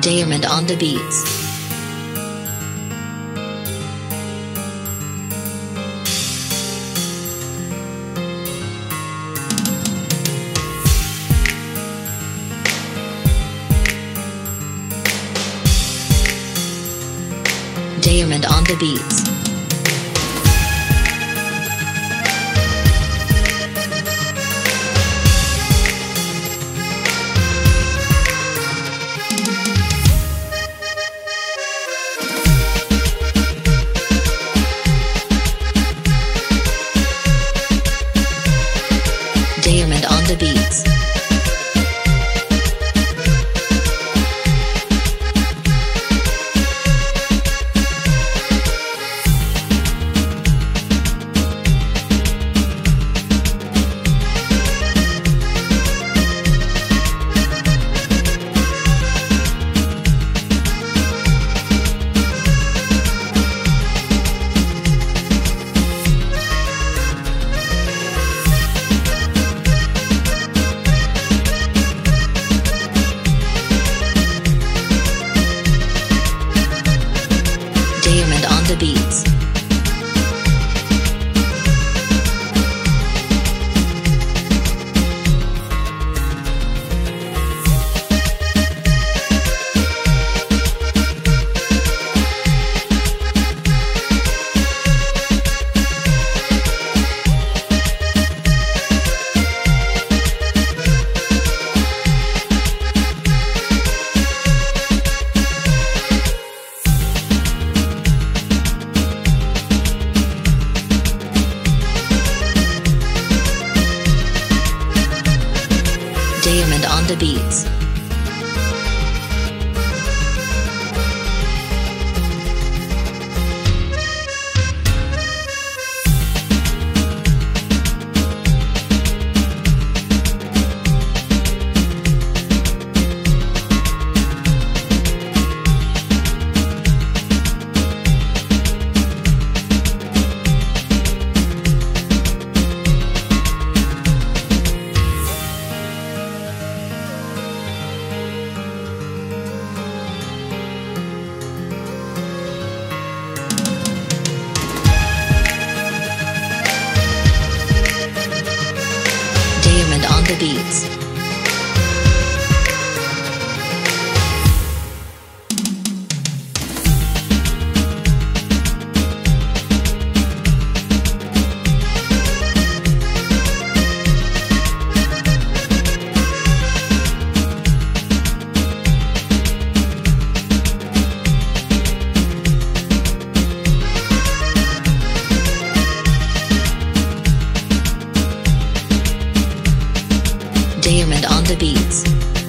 Diamond on the beats. Diamond on the beats. The beats. The beats. The beats. The beats. Diamond on the beats.